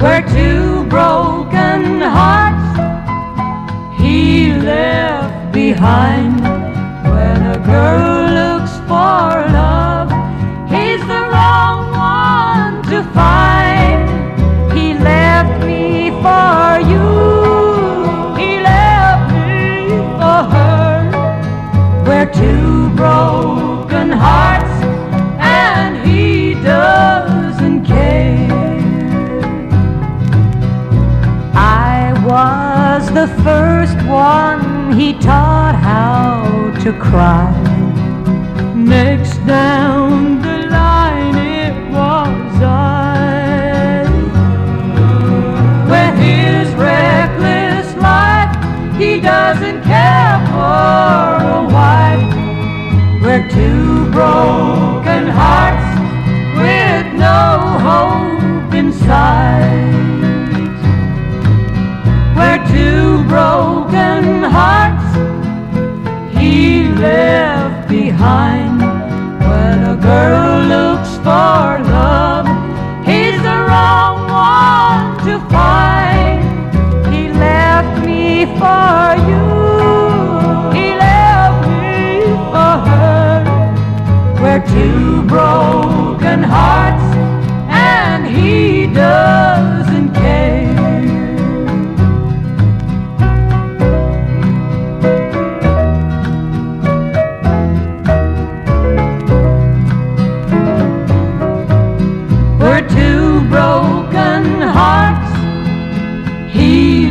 We're two broken hearts he left behind. The first one he taught how to cry. Next down the line it was I. With his reckless life, he doesn't care for a wife. We're two broken behind. When a girl looks for love, he's the wrong one to find. He left me for you, he left me for her. We're two broken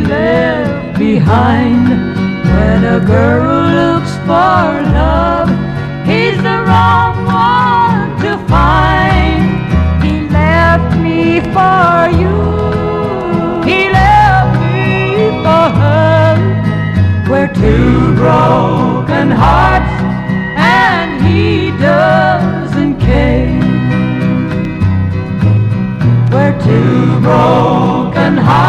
left behind. When a girl looks for love, he's the wrong one to find. He left me for you. He left me for her. We're two broken hearts, and he doesn't care. We're two broken hearts.